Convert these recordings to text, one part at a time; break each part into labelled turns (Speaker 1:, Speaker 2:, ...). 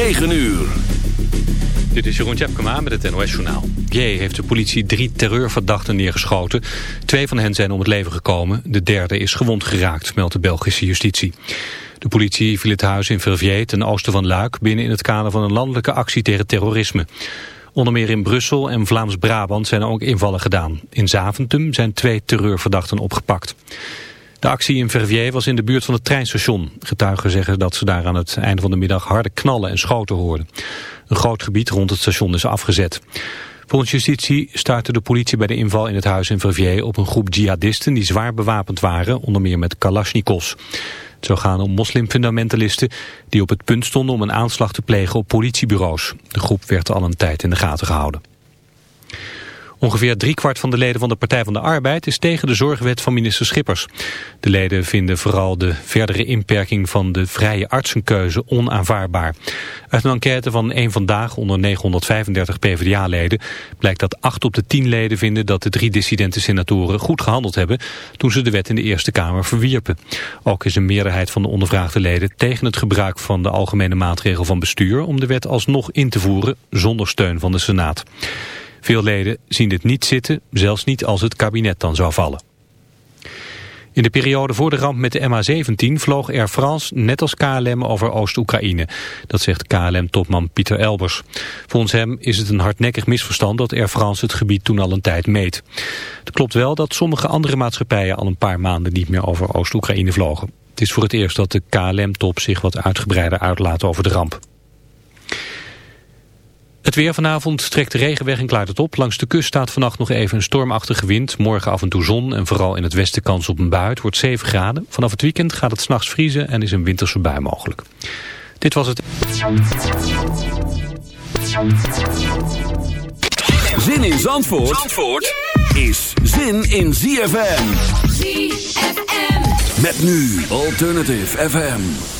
Speaker 1: 9 uur.
Speaker 2: Dit is Jeroen Tjepkema met het NOS Journaal. J heeft de politie drie terreurverdachten neergeschoten. Twee van hen zijn om het leven gekomen. De derde is gewond geraakt, meldt de Belgische justitie. De politie viel het huis in Verviers ten oosten van Luik... binnen in het kader van een landelijke actie tegen terrorisme. Onder meer in Brussel en Vlaams-Brabant zijn er ook invallen gedaan. In Zaventem zijn twee terreurverdachten opgepakt. De actie in Verviers was in de buurt van het treinstation. Getuigen zeggen dat ze daar aan het einde van de middag harde knallen en schoten hoorden. Een groot gebied rond het station is afgezet. Volgens justitie startte de politie bij de inval in het huis in Verviers op een groep jihadisten die zwaar bewapend waren, onder meer met kalasjnikovs. Het zou gaan om moslimfundamentalisten die op het punt stonden om een aanslag te plegen op politiebureaus. De groep werd al een tijd in de gaten gehouden. Ongeveer driekwart van de leden van de Partij van de Arbeid is tegen de zorgwet van minister Schippers. De leden vinden vooral de verdere inperking van de vrije artsenkeuze onaanvaardbaar. Uit een enquête van één Vandaag onder 935 PvdA-leden blijkt dat acht op de tien leden vinden dat de drie dissidente senatoren goed gehandeld hebben toen ze de wet in de Eerste Kamer verwierpen. Ook is een meerderheid van de ondervraagde leden tegen het gebruik van de algemene maatregel van bestuur om de wet alsnog in te voeren zonder steun van de Senaat. Veel leden zien dit niet zitten, zelfs niet als het kabinet dan zou vallen. In de periode voor de ramp met de MH17 vloog Air France net als KLM over Oost-Oekraïne. Dat zegt KLM-topman Pieter Elbers. Volgens hem is het een hardnekkig misverstand dat Air France het gebied toen al een tijd meet. Het klopt wel dat sommige andere maatschappijen al een paar maanden niet meer over Oost-Oekraïne vlogen. Het is voor het eerst dat de KLM-top zich wat uitgebreider uitlaat over de ramp. Het weer vanavond trekt de regen weg en klaart het op. Langs de kust staat vannacht nog even een stormachtige wind. Morgen af en toe zon en vooral in het westen kans op een bui. Het wordt 7 graden. Vanaf het weekend gaat het s'nachts vriezen en is een winterse bui mogelijk. Dit was het.
Speaker 1: Zin in Zandvoort, Zandvoort is zin in ZFM.
Speaker 3: ZFM.
Speaker 1: Met nu Alternative FM.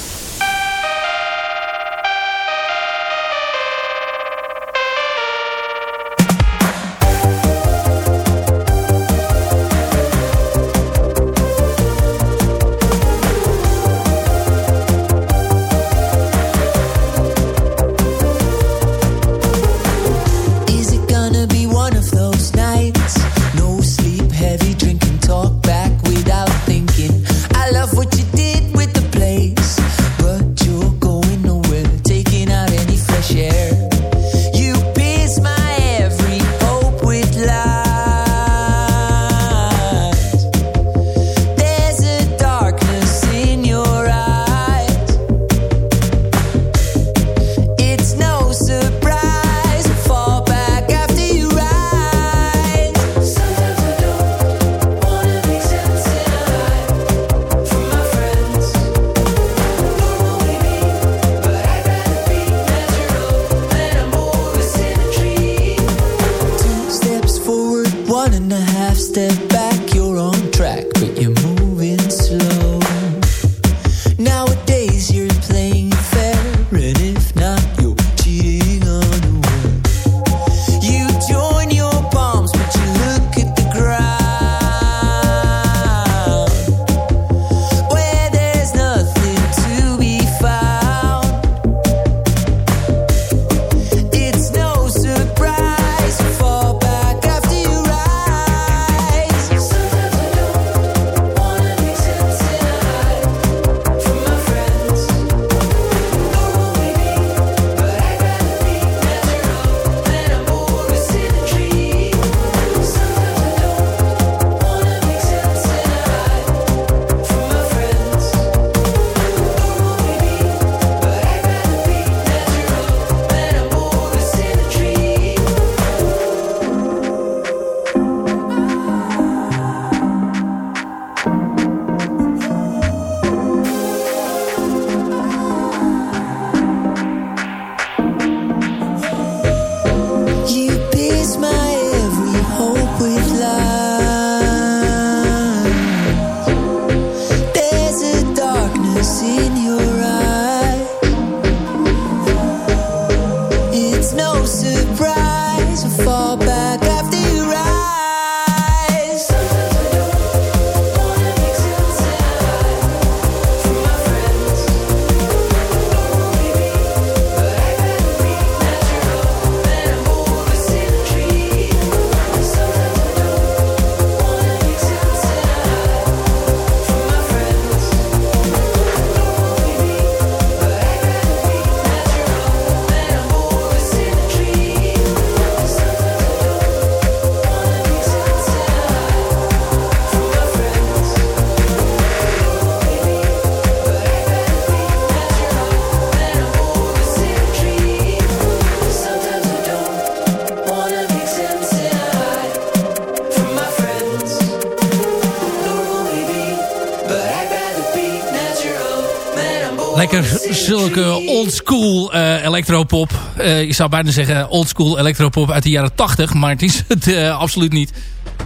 Speaker 3: Zulke oldschool uh, electropop. Uh, je zou bijna zeggen oldschool electropop uit de jaren 80. Maar het is het uh, absoluut niet.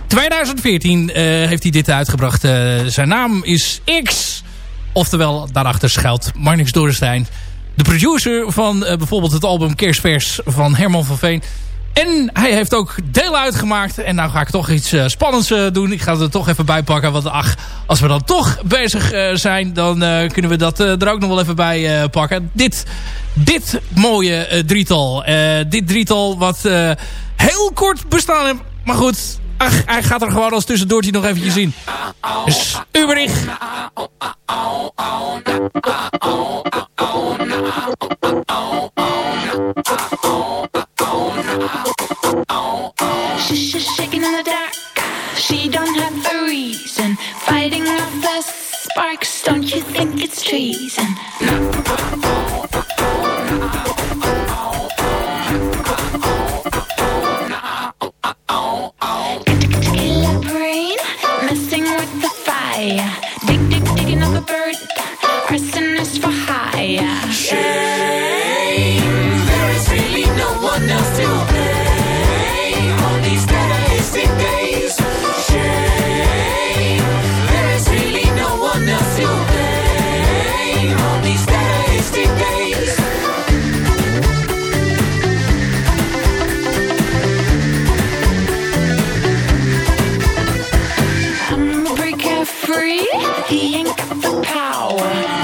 Speaker 3: 2014 heeft hij dit uitgebracht. zijn naam is X. Oftewel, daarachter schuilt Marnix Dorenstein. De producer van bijvoorbeeld het album Kerstvers van Herman van Veen. En hij heeft ook deel uitgemaakt. En nou ga ik toch iets uh, spannends uh, doen. Ik ga het er toch even bij pakken. Want ach, als we dan toch bezig uh, zijn... dan kunnen we dat er ook nog wel even bij pakken. Dit, dit mooie drietal. dit drietal wat heel kort bestaan heeft. Maar goed, hij gaat er gewoon als tussendoortje nog eventjes zien. Dus Uberich.
Speaker 4: Shaking in the dark, she don't have a reason. Fighting off the sparks, don't you think it's treason? Dig, dig, digging up a bird, arsonist for hire. Shame,
Speaker 5: He ain't got the power.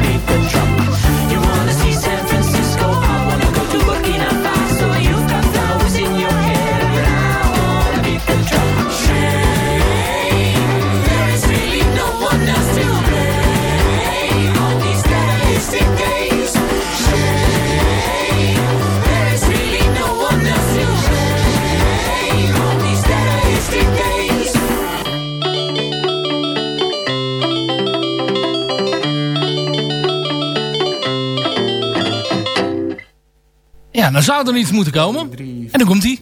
Speaker 3: dan zou er iets moeten komen. En dan komt hij.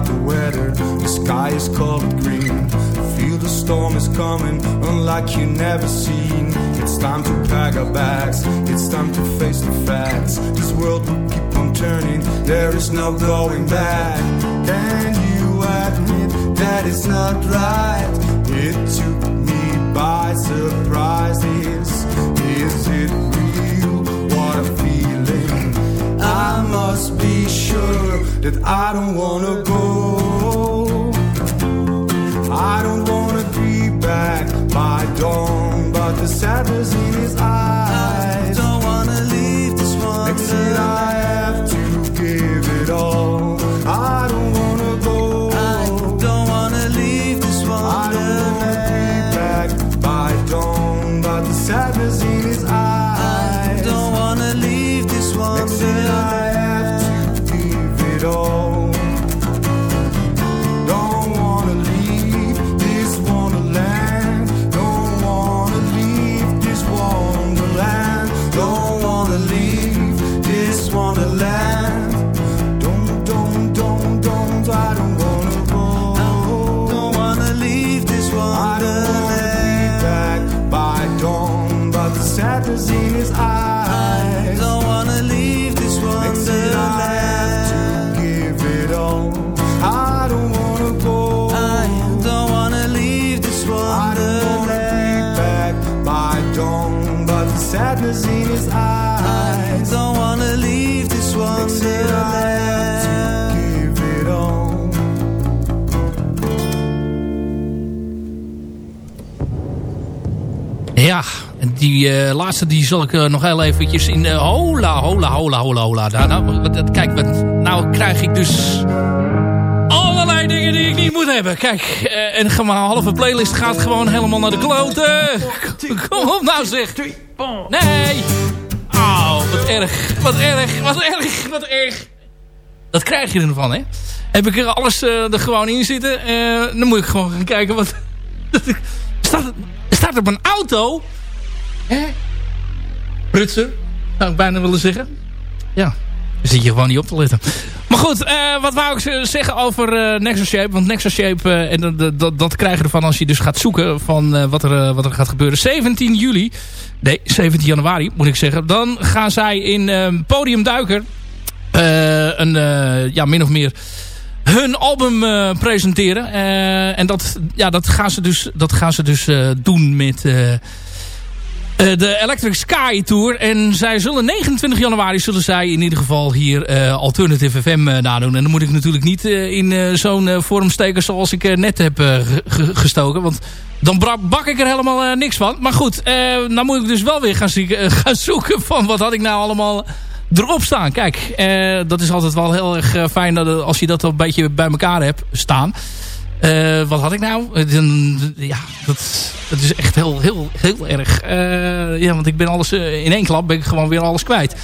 Speaker 6: About the weather. The sky is colored green. Feel the storm is coming, unlike you never seen. It's time to pack our bags. It's time to face the facts. This world will keep on turning. There is no going back. Can you admit that it's not right? It took me by surprise. Is, is it I must be sure that I don't wanna go. I don't wanna be back by dawn, but the sadness in his eyes. I Don't wanna
Speaker 7: leave this one.
Speaker 6: I have to give it all.
Speaker 3: Ja, en die eh, laatste die zal ik eh, nog heel eventjes in... eh, hola, hola, hola, hola, hola. Nou, nou, wat- kijk, wat, nou krijg ik dus allerlei dingen die ik niet moet hebben. Kijk, een halve playlist gaat gewoon helemaal naar de kloten. Kom op nou zeg. Nee. Oh, wat erg. Wat erg, wat erg, wat erg. Dat krijg je ervan, hè. Heb ik er alles er gewoon in zitten. dan moet ik gewoon gaan kijken wat... staat, er staat op een auto... Hè? Prutser, zou ik bijna willen zeggen. Ja, zit je gewoon niet op te letten. Maar goed, eh, wat wou ik zeggen over eh Nexus Shape? Want Nexus Shape, eh, en dat, dat, dat krijg je ervan als je dus gaat zoeken van wat, er, wat er gaat gebeuren. 17 juli, nee, 17 januari moet ik zeggen. Dan gaan zij in Podium Duiker een, ja, min of meer hun album eh, presenteren. Eh, en dat, ja, dat gaan ze dus, dat gaan ze dus eh, doen met... de Electric Sky Tour. En zij zullen 29 januari zullen zij in ieder geval hier Alternative FM nadoen. En dan moet ik natuurlijk niet in zo'n vorm steken zoals ik net heb ge- ge- gestoken. Want dan bak ik er helemaal niks van. Maar goed, nou moet ik dus wel weer gaan, gaan zoeken van wat had ik nou allemaal erop staan. Kijk, eh, dat is altijd wel heel erg eh, fijn dat, als je dat een beetje bij elkaar hebt staan. Eh, wat had ik nou? Ja, dat, dat is echt heel, heel, heel erg. Ja, want ik ben alles in één klap ben ik gewoon weer alles kwijt.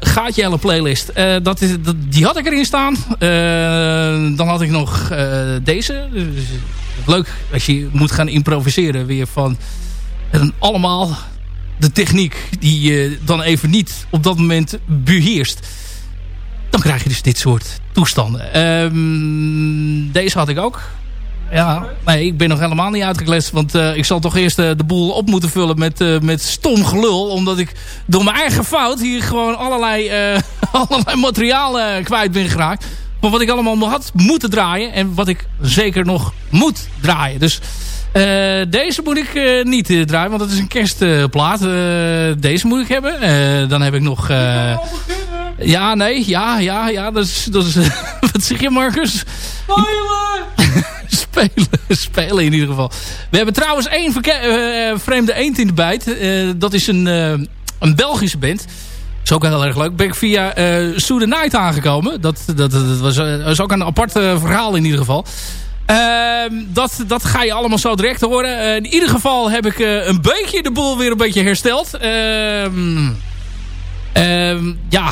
Speaker 3: Gaat je hele playlist. Dat is, die had ik erin staan. Dan had ik nog deze. Dus, leuk als je moet gaan improviseren weer van en allemaal de techniek die je dan even niet op dat moment beheerst dan krijg je dus dit soort toestanden. Ehm, deze had ik ook. Ja, nee, ik ben nog helemaal niet uitgekletst. Want eh, ik zal toch eerst eh, de boel op moeten vullen met, eh, met stom gelul. Omdat ik door mijn eigen fout hier gewoon allerlei, allerlei materiaal kwijt ben geraakt. Maar wat ik allemaal had moeten draaien. En wat ik zeker nog moet draaien. Dus eh, deze moet ik eh, niet eh, draaien. Want dat is een kerstplaat. Deze moet ik hebben. Dan heb ik nog... ja, nee, ja, ja, ja. Dat is, dat is, wat zeg je, Marcus? spelen, spelen in ieder geval. We hebben trouwens één vreemde eend in de bijt. Dat is een, een Belgische band. Dat is ook heel erg leuk. Ben ik via uh, Sue the Night aangekomen. Dat, dat, dat was, was ook een apart verhaal in ieder geval. Ehm, dat, dat ga je allemaal zo direct horen. Eh, in ieder geval heb ik eh, een beetje de boel weer een beetje hersteld. Ehm, ehm, ja,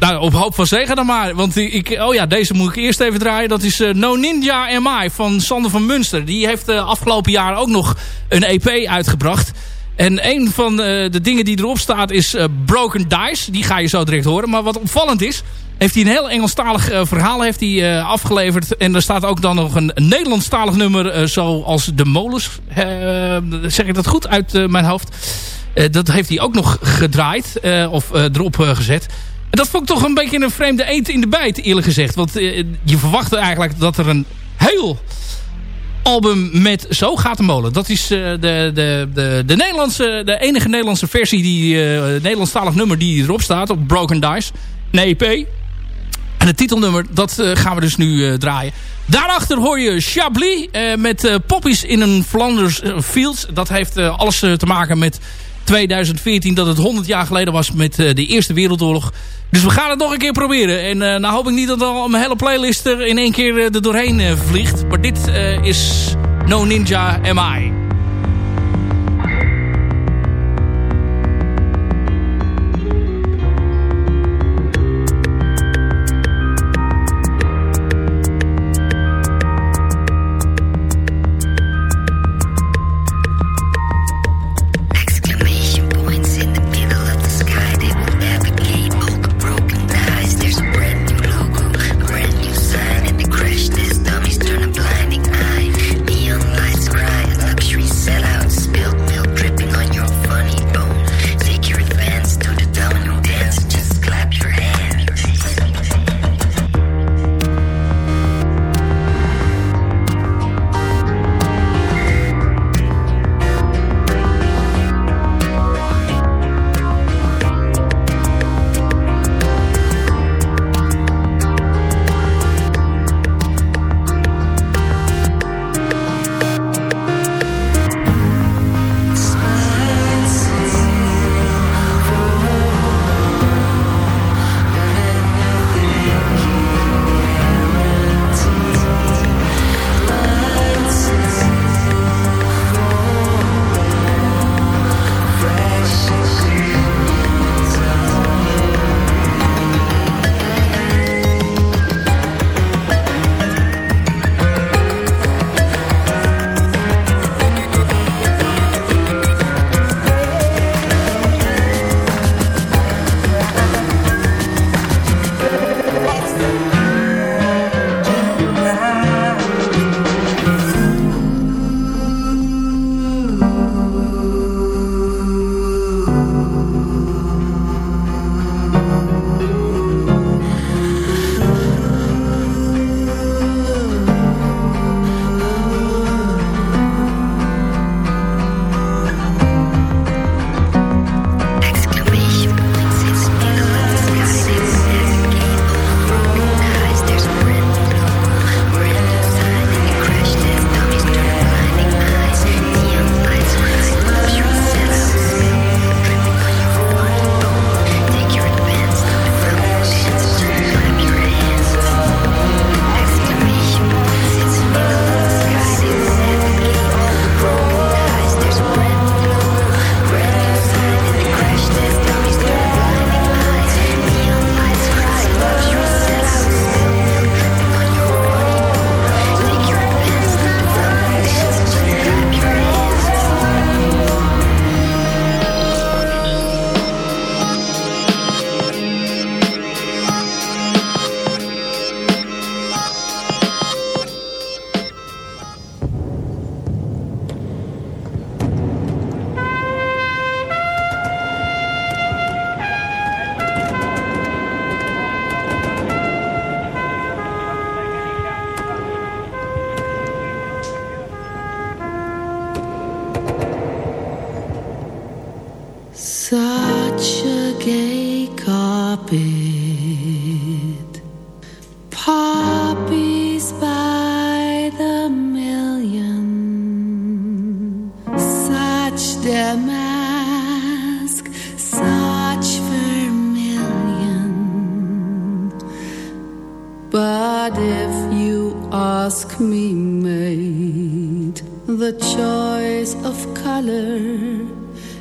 Speaker 3: nou, op hoop van zegen dan maar. Want ik, oh ja, deze moet ik eerst even draaien. Dat is eh, No Ninja MI van Sander van Munster. Die heeft uh, afgelopen jaar ook nog een EP uitgebracht. En een van uh, de dingen die erop staat is uh, Broken Dice. Die ga je zo direct horen. Maar wat opvallend is... heeft hij een heel Engelstalig uh, verhaal heeft hij, uh, afgeleverd. En er staat ook dan nog een, Nederlandstalig nummer, uh, zoals De Molens. zeg ik dat goed uit mijn hoofd? dat heeft hij ook nog gedraaid, of erop gezet. En dat vond ik toch een beetje een vreemde eend in de bijt, eerlijk gezegd. Want je verwachtte eigenlijk dat er een heel album met Zo gaat de molen. Dat is de, de, de, de, Nederlandse, de enige Nederlandse versie, die Nederlandstalig nummer die erop staat op Broken Dice. Een EP. En het titelnummer, dat uh, gaan we dus nu uh, draaien. Daarachter hoor je Chablis uh, met Poppies in een Flanders Fields. Dat heeft alles te maken met 2014, dat het 100 jaar geleden was met de Eerste Wereldoorlog. Dus we gaan het nog een keer proberen. En nou hoop ik niet dat al mijn hele playlist er in één keer er doorheen vliegt. Maar dit is No Ninja MI.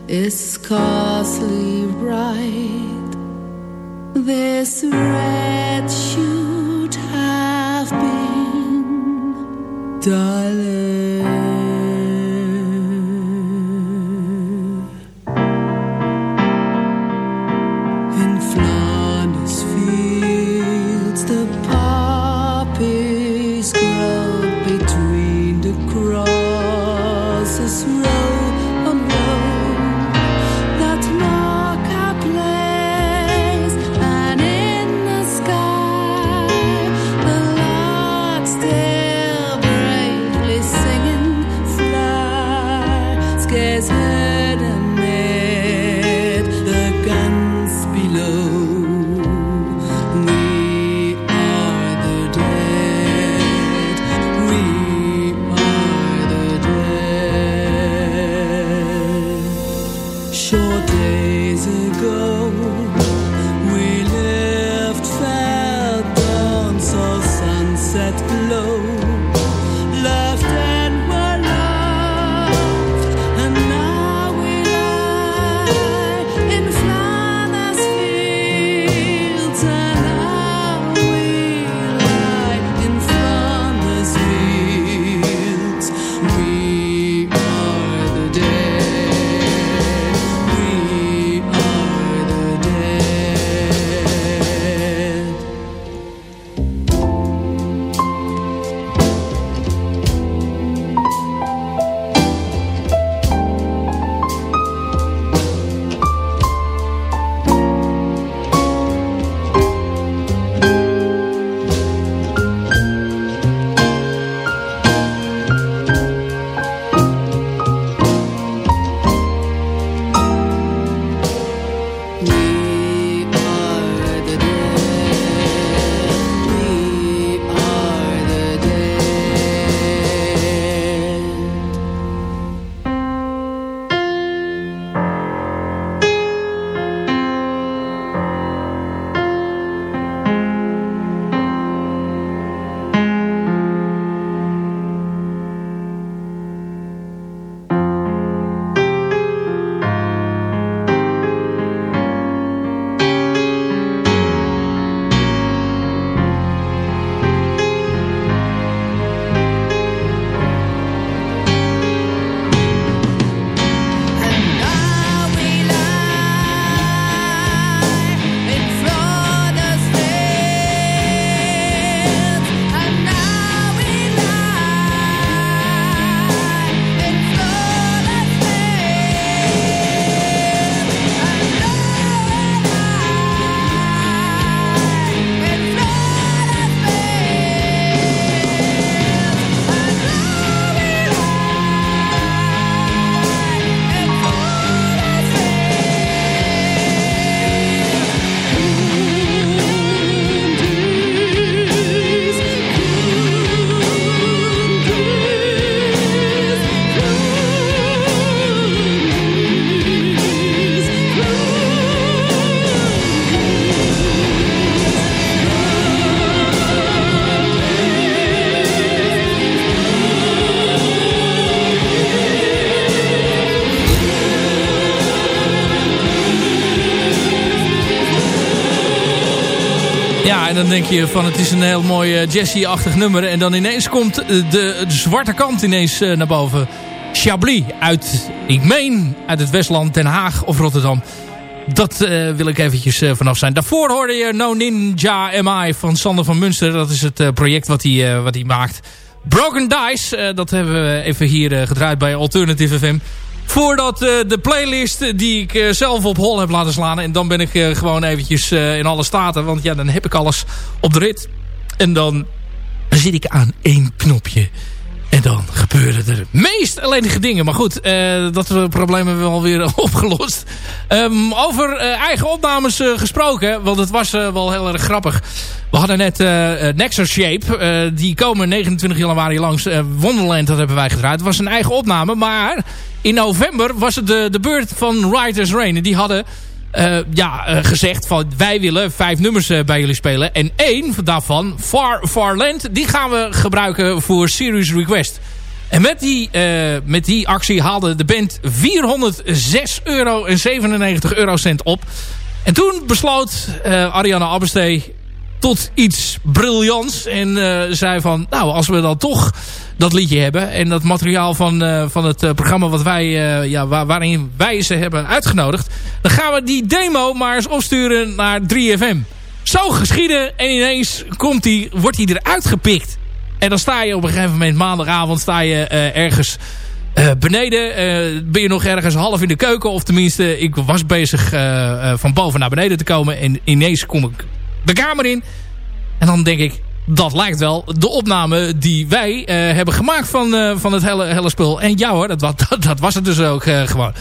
Speaker 8: In Flanders field.
Speaker 3: En dan denk je van het is een heel mooi uh, Jessie-achtig nummer. En dan ineens komt eh, de, zwarte kant ineens eh, naar boven. Chablis uit, ik meen, uit het Westland, Den Haag of Rotterdam. Dat eh, wil ik eventjes eh, vanaf zijn. Daarvoor hoorde je No Ninja MI van Sander van Munster. Dat is het eh, project wat hij, eh, wat hij maakt. Broken Dice, eh, dat hebben we even hier eh, gedraaid bij Alternative FM. Voordat eh, de playlist die ik eh, zelf op hol heb laten slaan. En dan ben ik eh, gewoon eventjes in alle staten. Want ja, dan heb ik alles op de rit. En dan zit ik aan één knopje. En dan gebeuren er meest ellendige dingen. Maar goed, eh, dat probleem hebben we alweer opgelost. Ehm, over eh, eigen opnames eh, gesproken. Want het was wel heel erg grappig. We hadden net Nexus Shape. die komen 29 januari langs Wonderland. Dat hebben wij gedraaid. Het was een eigen opname. Maar in november was het de, de beurt van Writers Rain. En die hadden ja, eh, gezegd van wij willen vijf nummers eh, bij jullie spelen. En één daarvan, Far Far Land, die gaan we gebruiken voor Serious Request. En met die, eh, met die actie haalde de band 406 euro en 97 eurocent op. En toen besloot eh Ariana Abbestee tot iets briljants. En eh, zei van, nou, als we dan toch dat liedje hebben... en dat materiaal van, eh, van het eh, programma wat wij, ja, waar, waarin wij ze hebben uitgenodigd... dan gaan we die demo maar eens opsturen naar 3FM. Zo geschieden en ineens komt die, wordt die eruit gepikt. En dan sta je op een gegeven moment maandagavond sta je ergens... beneden ben je nog ergens half in de keuken. Of tenminste, ik was bezig van boven naar beneden te komen. En ineens kom ik de kamer in. En dan denk ik, dat lijkt wel de opname die wij eh, hebben gemaakt van, eh, van het hele, hele spul. En ja hoor, dat, dat, dat was het dus ook eh, gewoon.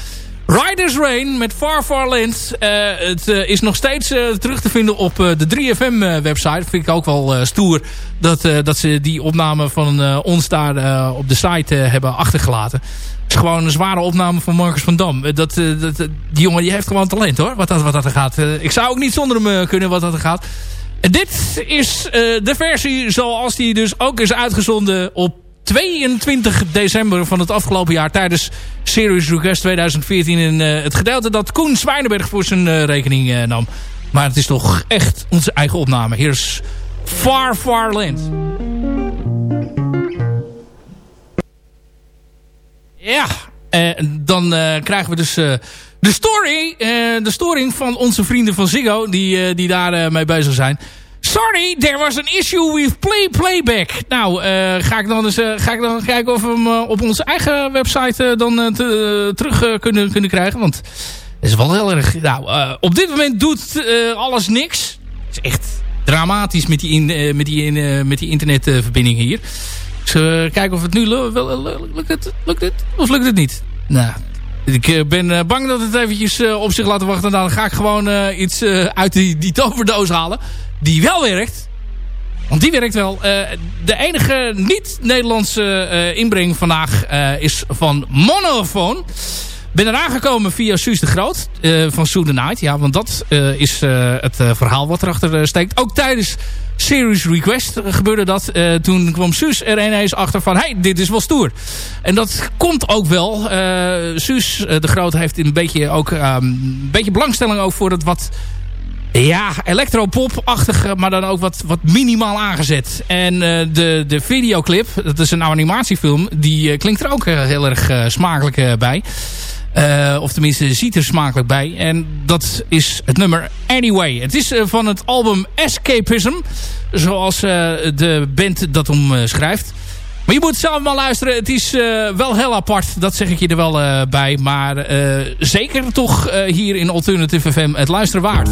Speaker 3: Riders Rain met Far Far Land. Eh, het is nog steeds terug te vinden op de 3FM eh, website. Vind ik ook wel stoer dat, dat ze die opname van ons daar op de site hebben achtergelaten. Is gewoon een zware opname van Marcus van Dam. Eh, Dat, eh, dat, eh, die jongen die heeft gewoon talent hoor, wat dat, wat dat er gaat. Ik zou ook niet zonder hem kunnen wat dat er gaat. Dit is de versie zoals die dus ook is uitgezonden op 22 december van het afgelopen jaar tijdens Series Request 2014. In het gedeelte dat Koen Zwijnenberg voor zijn rekening nam. Maar het is toch echt onze eigen opname. Hier is Far Far Land. Ja, eh, dan eh, krijgen we dus eh, de story, eh, de storing van onze vrienden van Ziggo die, die daar mee bezig zijn. Sorry, there was an issue with play playback. Nou, ga ik dan eens ga ik dan kijken of we hem op onze eigen website dan te- terug kunnen, kunnen krijgen. Want is wel heel erg... Nou, op dit moment doet alles niks. Het is echt dramatisch met die, in, met die, in, met die internetverbinding hier. Eh, kijken of het nu lukt. Het, lukt het? Of lukt het niet? Nou, ik eh, ben eh, bang dat het eventjes eh, op zich laten wachten. Nou, dan ga ik gewoon iets uit die, die toverdoos halen. Die wel werkt. Want die werkt wel. De enige niet-Nederlandse inbreng vandaag is van Monophone. Ben eraan gekomen via Suus de Groot eh, van Soon the Night. Ja, want dat eh, is eh, het verhaal wat erachter steekt. Ook tijdens Series Request gebeurde dat. Toen kwam Suus er ineens achter van... hey, dit is wel stoer. En dat komt ook wel. Suus de Groot heeft een beetje, ook, ehm, een beetje belangstelling ook voor het wat... Ja, electropop-achtig, maar dan ook wat, wat minimaal aangezet. En de, de videoclip, dat is een animatiefilm, die eh, klinkt er ook heel erg smakelijk bij. Eh, of tenminste, ziet er smakelijk bij. En dat is het nummer Anyway. Het is eh, van het album Escapism, zoals eh, de band dat omschrijft. Maar je moet zelf maar luisteren. Het is wel heel apart. Dat zeg ik je er wel bij. Maar zeker toch hier in Alternative FM het luisteren waard.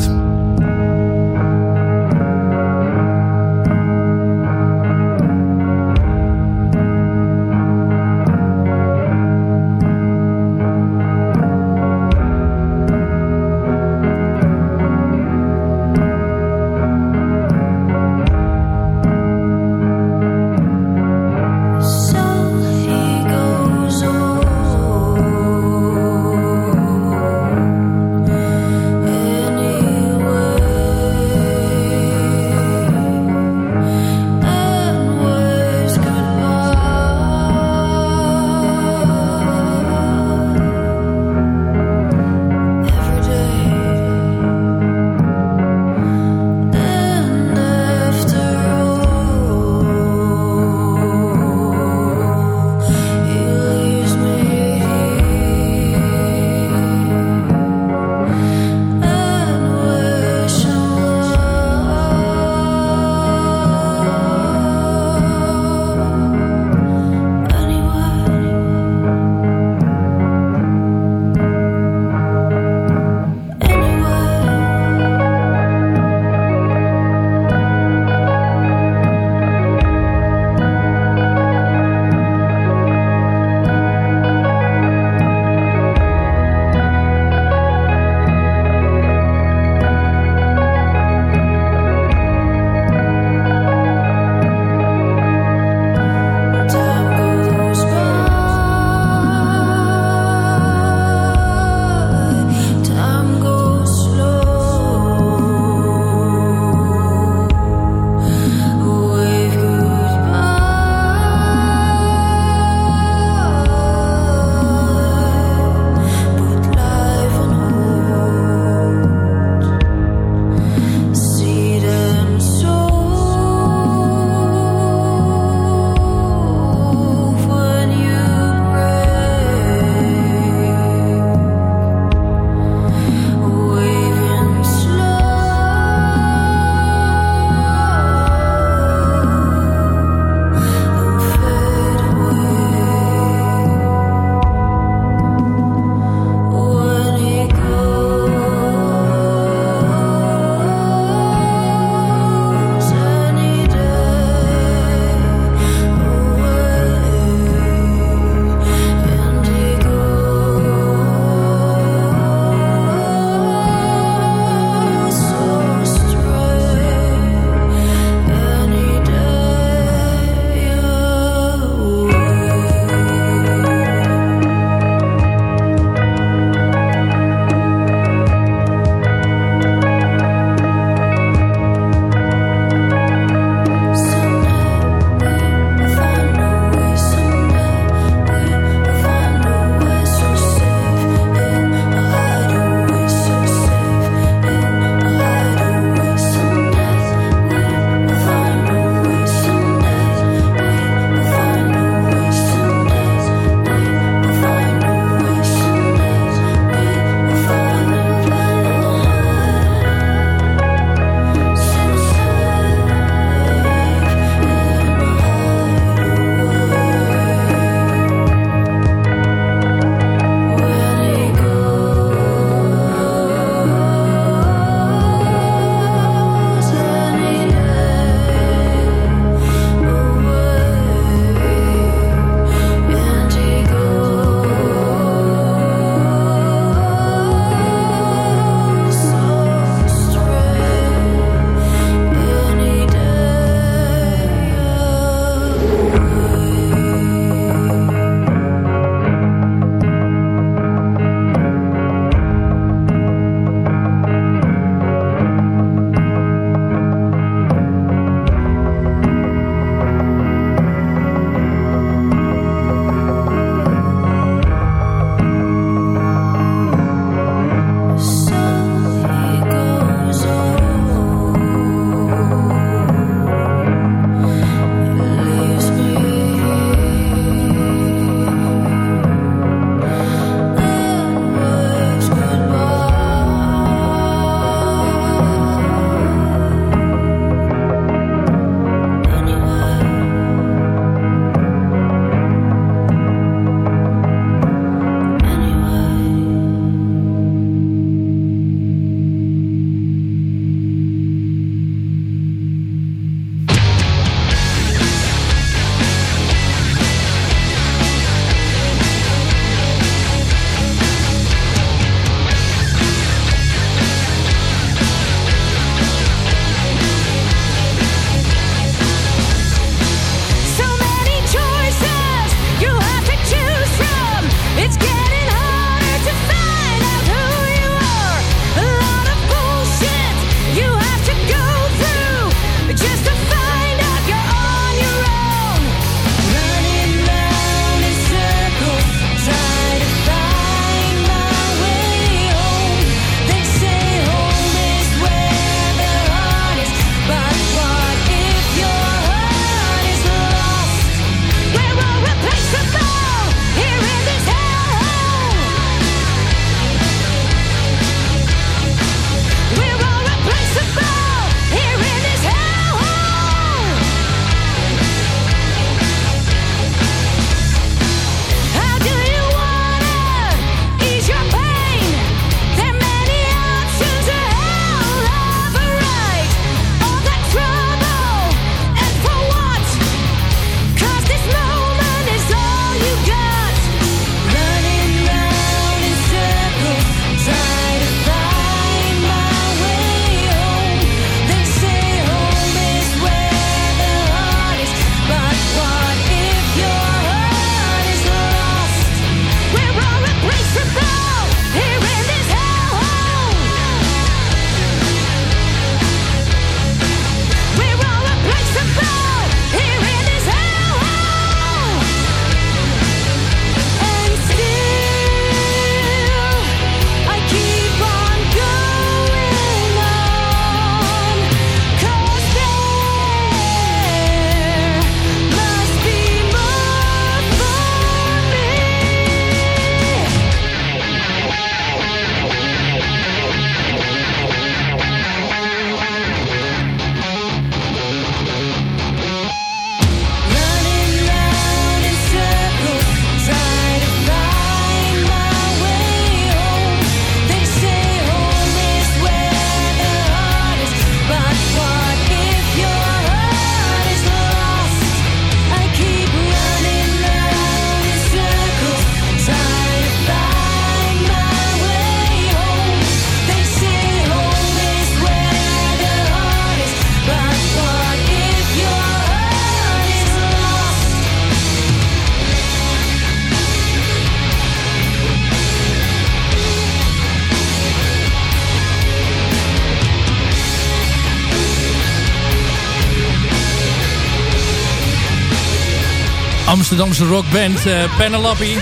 Speaker 3: Amsterdamse rockband uh, Penelope.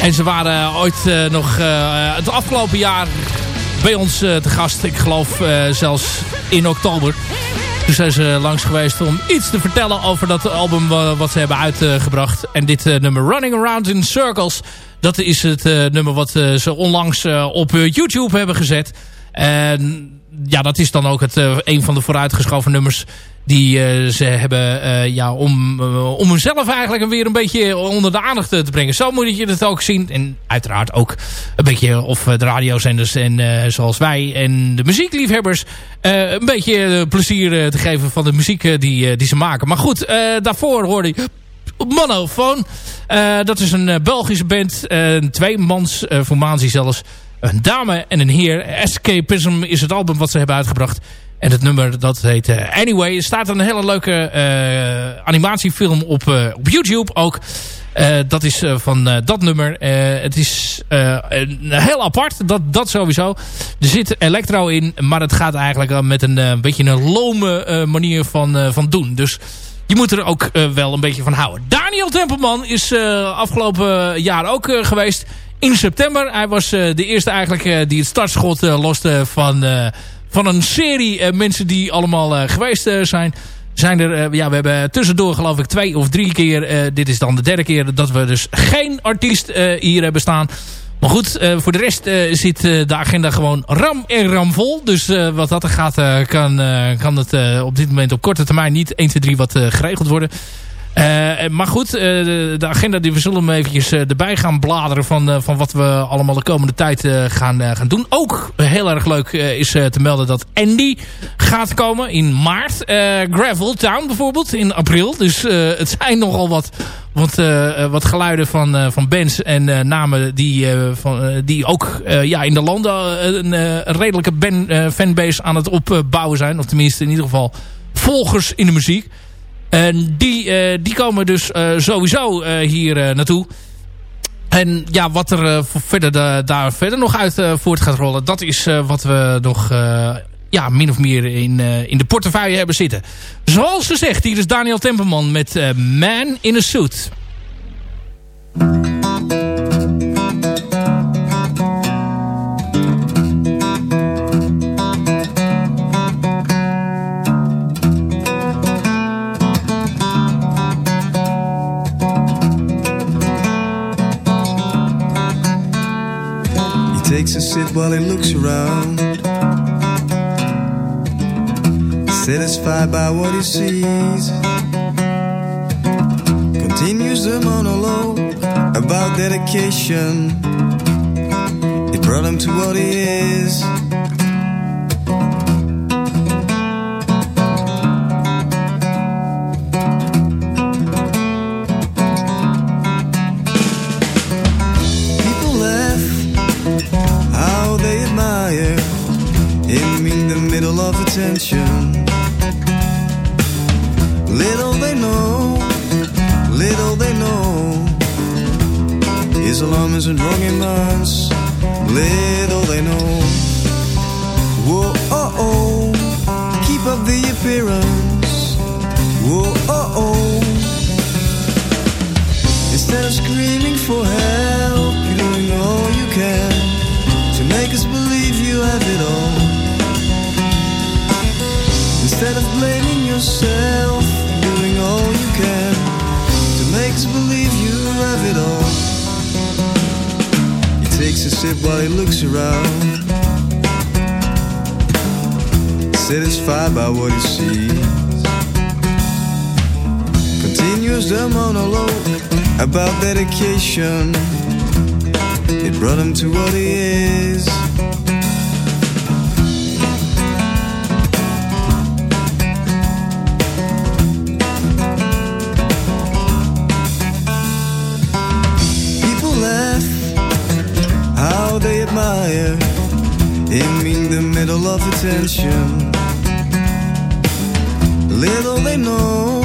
Speaker 3: En ze waren ooit uh, nog het afgelopen jaar bij ons te gast. Ik geloof zelfs in oktober. Toen zijn ze langs geweest om iets te vertellen over dat album wat ze hebben uitgebracht. En dit nummer Running Around in Circles. Dat is het nummer wat ze onlangs op YouTube hebben gezet. En ja, dat is dan ook het, een van de vooruitgeschoven nummers die uh, ze hebben uh, ja, om, uh, om hunzelf eigenlijk weer een beetje onder de aandacht te brengen. Zo moet je het ook zien. En uiteraard ook een beetje of de radiozenders en zoals wij en de muziekliefhebbers een beetje plezier te geven van de muziek die, die ze maken. Maar goed, daarvoor hoorde je Monofoon. dat is een Belgische band, een tweemans formatie zelfs. Een dame en een heer. Escapism is het album wat ze hebben uitgebracht. En het nummer dat heet uh, Anyway. Er staat een hele leuke uh, animatiefilm op, uh, op YouTube ook. dat is van dat nummer. het is heel apart, dat, dat sowieso. Er zit electro in, maar het gaat eigenlijk met een beetje een lome manier van, van doen. Dus je moet er ook wel een beetje van houden. Daniel Tempelman is afgelopen jaar ook geweest in september. Hij was de eerste eigenlijk die het startschot loste van van een serie mensen die allemaal geweest zijn. Zijn er, ja, we hebben tussendoor geloof ik twee of drie keer. dit is dan de derde keer dat we dus geen artiest hier hebben staan. Maar goed, voor de rest zit de agenda gewoon ram en ram vol. Dus wat dat er gaat, kan, kan het op dit moment op korte termijn niet 1, 2, 3 wat geregeld worden. Uh, maar goed, uh, de, de, agenda die we zullen hem eventjes erbij gaan bladeren van, van wat we allemaal de komende tijd gaan, gaan doen. Ook heel erg leuk is te melden dat Andy gaat komen in maart. Gravel Town bijvoorbeeld in april. Dus het zijn nogal wat, wat, wat geluiden van, van bands en namen die, van, die ook ja, in de landen een, redelijke band, fanbase aan het opbouwen zijn. Of tenminste in ieder geval volgers in de muziek. En die, uh, die komen dus uh, sowieso uh, hier naartoe. En ja, wat er verder de, daar verder nog uit voort gaat rollen... dat is wat we nog ja, min of meer in, in de portefeuille hebben zitten. Zoals ze zegt, hier is Daniel Temperman met Man in a Suit.
Speaker 9: While he looks around. Satisfied by what he sees. Continues the monologue about dedication. It brought him to what he is. Attention. Little they know, little they know. His alarm isn't wrong in months. Little they know. Whoa, oh, oh. Keep up the appearance. Whoa, oh, oh. Instead of screaming for help, you're doing all you can to make us believe you have it all. Instead of blaming yourself, doing all you can to make us believe you have it all. He takes a sip while he looks around, satisfied by what he sees. Continues the monologue about dedication. It brought him to what he is. In mean the middle of attention. Little they know,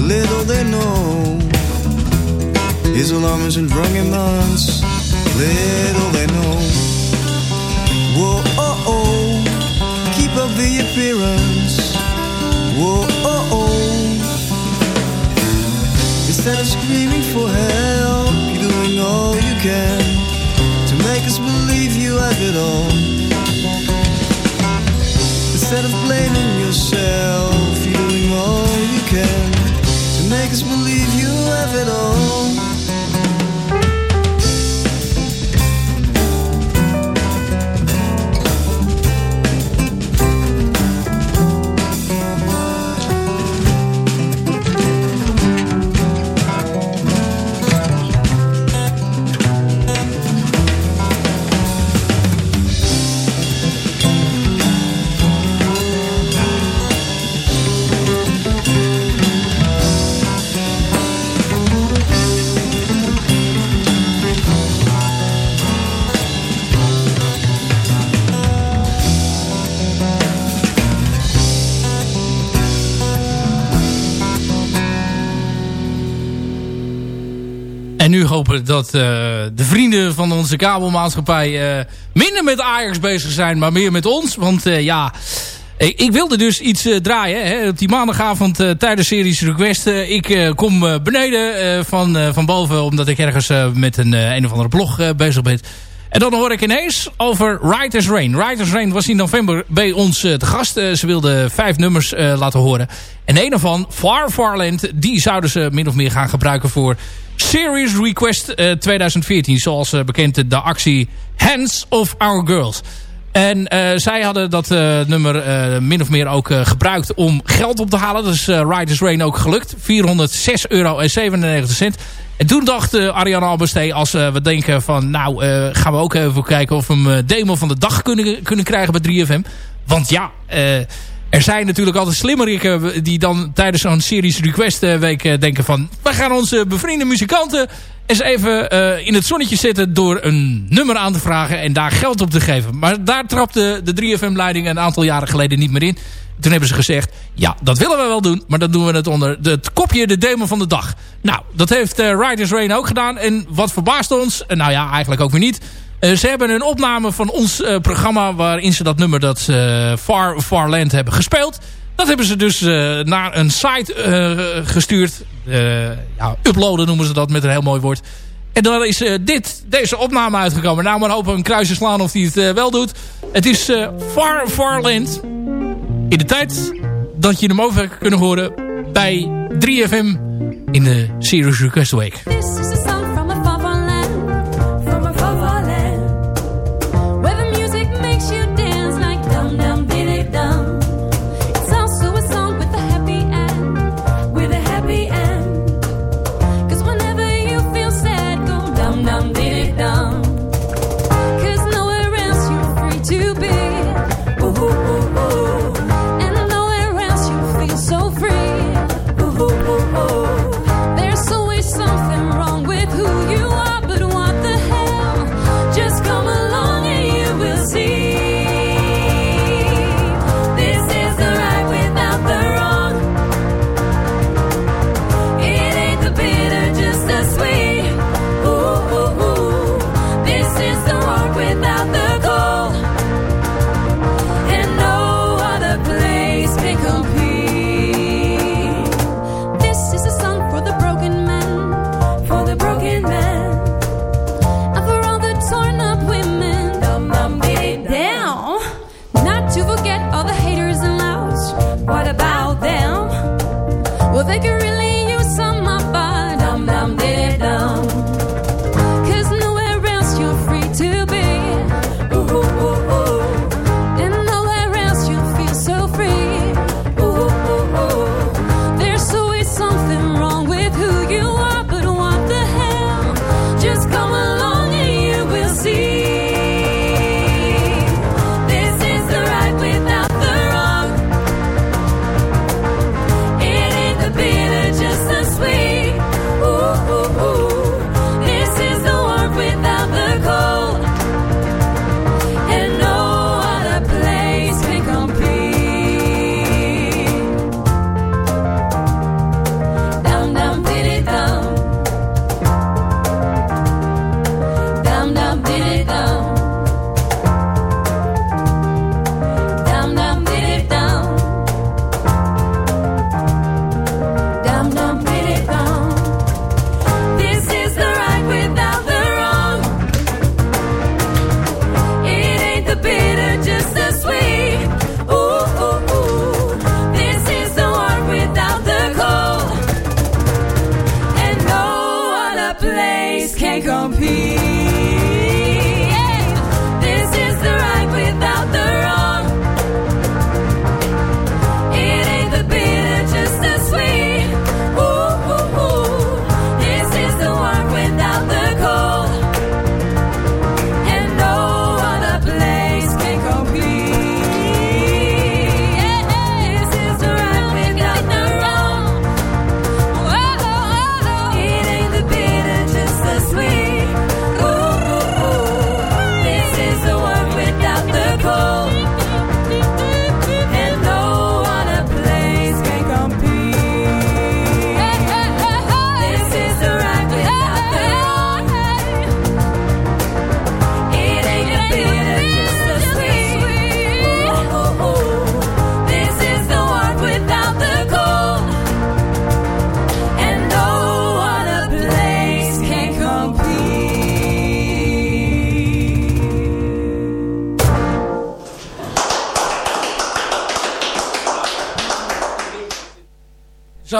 Speaker 9: little they know. His alarm isn't rung in months. Little they know. Whoa, oh, oh. Keep up the appearance. Whoa, oh, oh. Instead of screaming for help, you're doing all you can make us believe you have it all. Instead of blaming yourself, you're doing all you can to make us believe you have it all.
Speaker 3: En nu hopen dat eh, de vrienden van onze kabelmaatschappij uh, minder met Ajax bezig zijn, maar meer met ons. Want uh, ja, ik, wilde dus iets draaien hè, op die maandagavond tijdens Series Request. ik kom beneden van, van boven omdat ik ergens met een, een of andere blog bezig ben. En dan hoor ik ineens over Writer's Rain. Writer's Rain was in november bij ons te gast. ze wilden vijf nummers laten horen. En een ervan, Far Farland, die zouden ze min of meer gaan gebruiken voor Series Request uh, 2014. Zoals uh, bekend de actie Hands of Our Girls. En uh, zij hadden dat uh, nummer min of meer ook gebruikt om geld op te halen. Dat is Riders Rain ook gelukt. 406,97 euro. En toen dacht Ariane Albestee, als we denken van... nou, gaan we ook even kijken of we een demo van de dag kunnen, kunnen krijgen bij 3FM. Want ja... Er zijn natuurlijk altijd slimmerikken die dan tijdens zo'n series request week denken van... we gaan onze bevriende muzikanten eens even in het zonnetje zetten door een nummer aan te vragen en daar geld op te geven. Maar daar trapte de 3FM-leiding een aantal jaren geleden niet meer in. Toen hebben ze gezegd, ja, dat willen we wel doen, maar dan doen we het onder het kopje de demo van de dag. Nou, dat heeft Riders Rain ook gedaan en wat verbaast ons, nou ja, eigenlijk ook weer niet... Uh, ze hebben een opname van ons uh, programma... waarin ze dat nummer dat uh, Far Far Land hebben gespeeld. Dat hebben ze dus naar een site gestuurd. ja, uploaden noemen ze dat met een heel mooi woord. En dan is dit, deze opname uitgekomen. Nou, maar hopen een kruisje slaan of hij het wel doet. Het is Far Far Land. In de tijd dat je hem over kunnen horen bij 3FM in de Serious Request Week.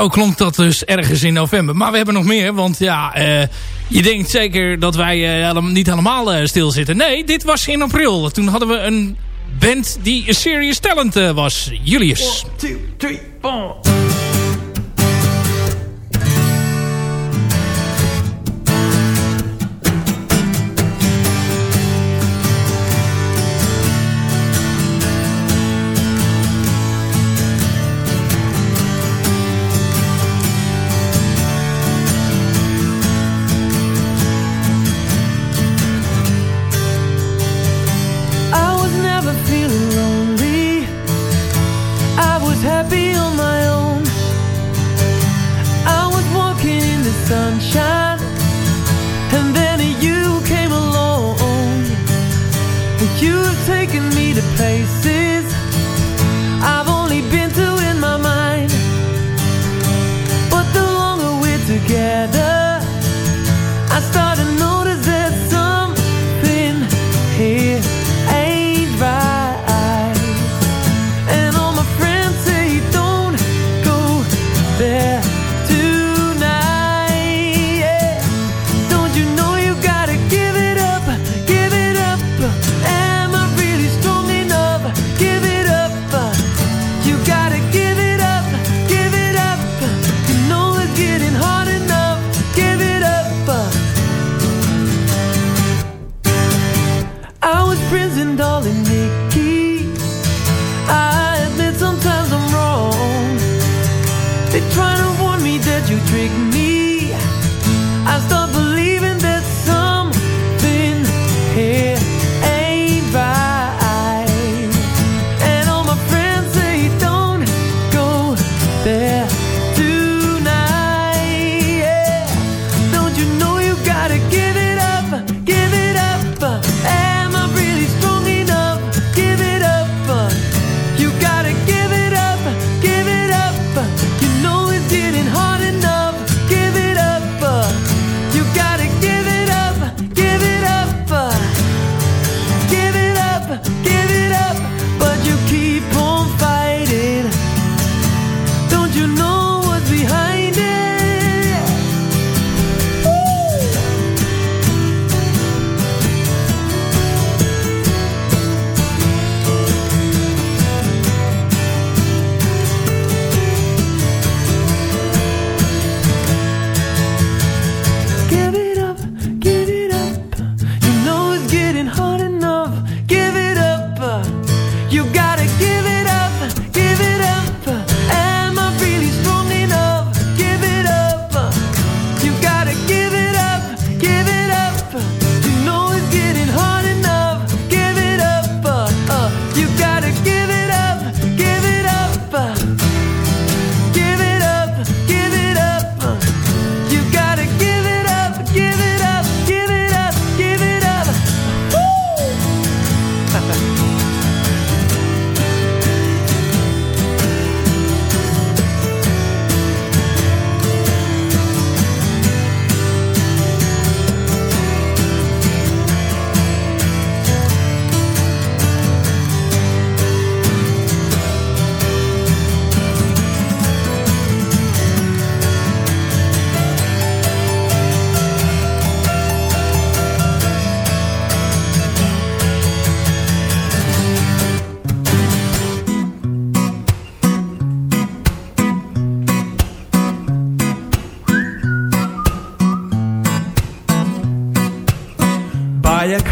Speaker 3: Nou, klonk dat dus ergens in november. Maar we hebben nog meer, want ja, eh, je denkt zeker dat wij uh, niet helemaal stil stilzitten. Nee, dit was in april. Toen hadden we een band die Serious Talent was. Julius.
Speaker 10: 1, 2,
Speaker 8: 3, 4...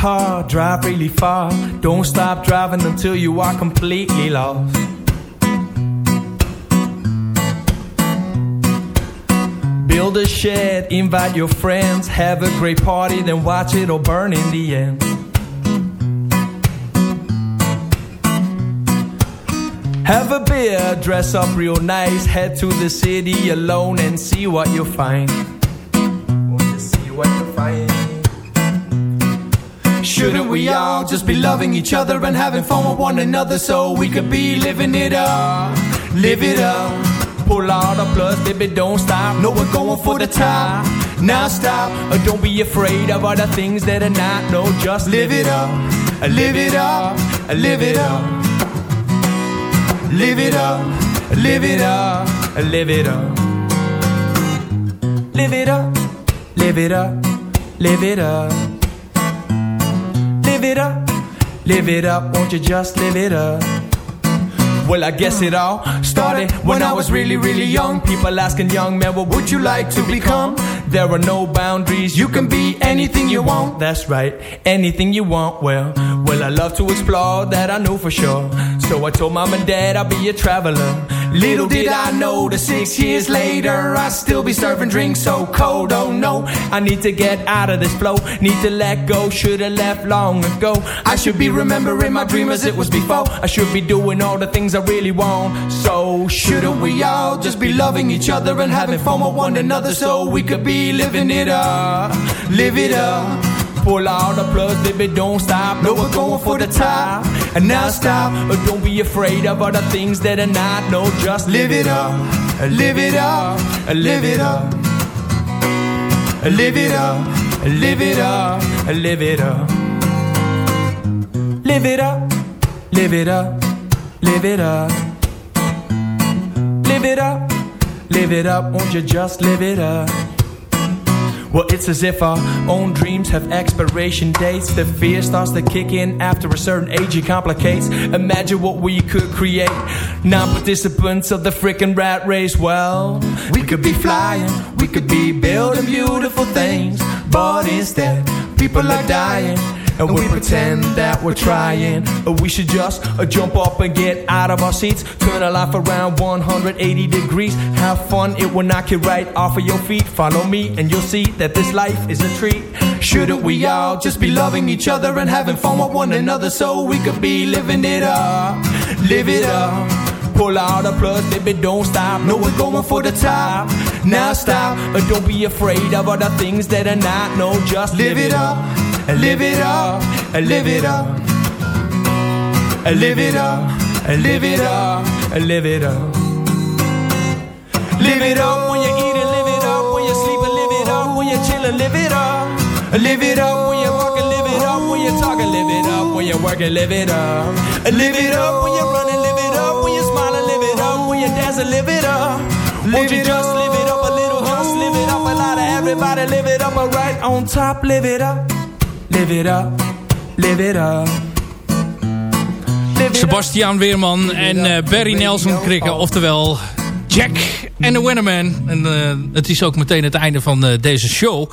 Speaker 8: car, drive really far. Don't stop driving until you are completely lost. Build a shed, invite your friends, have a great party, then watch it all burn in the end. Have a beer, dress up real nice, head to the city alone and see what you find. Won't you see what you find? Shouldn't we all just be loving each other and having fun with one another so we could be living it up? Live it up. Pull out the plus, baby, don't stop. No, we're going for the top. Now stop. Uh, Don't be afraid of other things that are not. No, just live it up. Live it up. Live it up. Live it up. Live it up. Live it up. Live it up, live it up, live it up. Live it up, live it up, won't you just live it up? Well, I guess it all started when I was really, really young. People asking young men, what would you like to become? There are no boundaries, you can be anything you want. That's right, anything you want. Well, well, I love to explore, that I know for sure. So I told mom and dad I'll be a traveler. Little did I know that six years later I'd still be serving drinks so cold. Oh no, I need to get out of this flow. Need to let go, should've left long ago. I should be remembering my dream as it was before. I should be doing all the things I really want. So shouldn't we all just be loving each other and having fun with one another so we could be living it up, live it up. Pull out the plug, baby, don't stop. No, we're going for the top. And now stop, don't be afraid of other things that are not. No, just live it up, live it up, live it up. Live it up, live it up, live it up. Live it up, live it up, live it up. Live it up, live it up, won't you just live it up? Well, it's as if our own dreams have expiration dates. The fear starts to kick in after a certain age, it complicates. Imagine what we could create. Non participants of the frickin' rat race. Well, we could be flying, we could be building beautiful things. But instead, people are dying. And we pretend that we're trying. We should just uh, jump up and get out of our seats. Turn our life around 180 degrees. Have fun, it will knock you right off of your feet. Follow me, and you'll see that this life is a treat. Shouldn't we all just be loving each other and having fun with one another so we could be living it up? Live it up. Pull out the plug, baby, don't stop. No, we're going for the top. Now stop, uh, don't be afraid of other things that are not. No, just live it up, live it up, live it up, live it up, live it up, live it up. Live it up when you eat and live it up when you sleep and live it up when you chill and live it up. Live it up when you walk and live it up when you talk and live it up when you work and live it up. Live it up when you run and live it up when you smile and live it up when you dance and live it up. Won't you just live it up a little, just live it up a lot of everybody live it up right on top, live it up, live it up, live it up.
Speaker 3: Sebastian Weerman en eh, Barry Nelson krikken. Oftewel Jack en de Winnerman. En eh, het is ook meteen het einde van eh, deze show.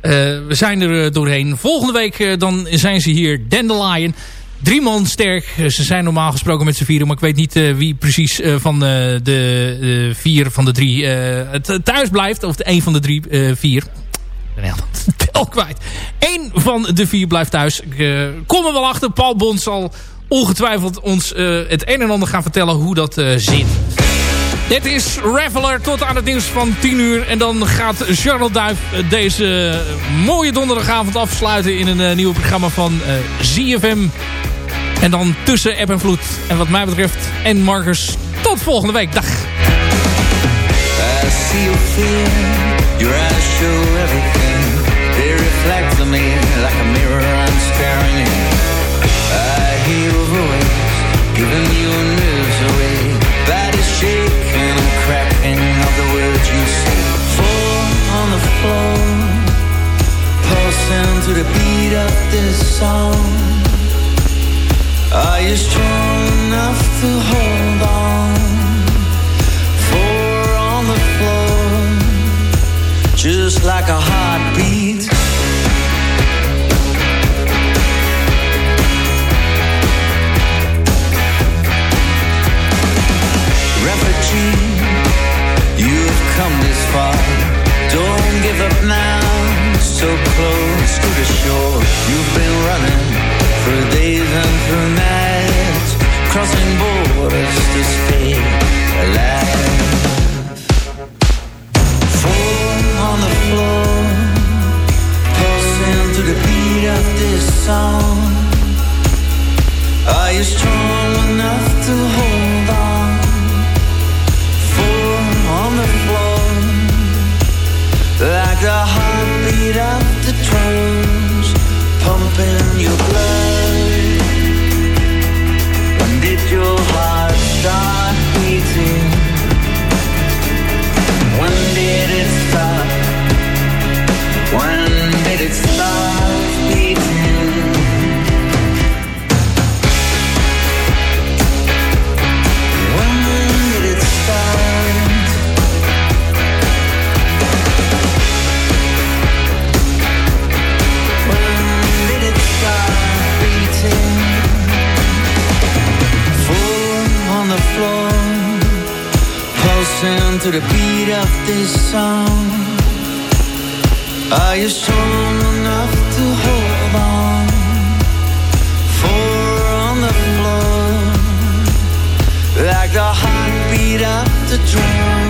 Speaker 3: We zijn er doorheen. Volgende week dan zijn ze hier. Dandelion. Drie man sterk. Ze zijn normaal gesproken met z'n vieren. Maar ik weet niet wie precies van de eh, vier van de drie het thuis blijft. Of de een van de drie, vier. De tel kwijt. Eén van de vier blijft thuis. Ik eh, kom er wel achter. Paul Bond zal ongetwijfeld ons eh, het een en ander gaan vertellen hoe dat eh, zit. Dit is Reveler tot aan het nieuws van 10 uur. En dan gaat Charlotte Duif deze mooie donderdagavond afsluiten... in een nieuw programma van ZFM. En dan tussen app en vloed. En wat mij betreft en Marcus, tot volgende week. Dag.
Speaker 11: Reflect on me like a mirror I'm staring in. I hear your voice, giving you a news away. Body shaking and cracking of the words you say. Fall on the floor, pulsing to the beat of this song. Are you strong enough to hold on? Four on the floor, just like a heartbeat. Come this far. Don't give up now, so close to the shore. You've been running for days and through nights, crossing borders to stay alive. Four on the floor, pulsing to the beat of this song. Are you strong enough to hold to the beat of this song. Are you strong enough to hold on? Four on the floor, like the heartbeat of the drums.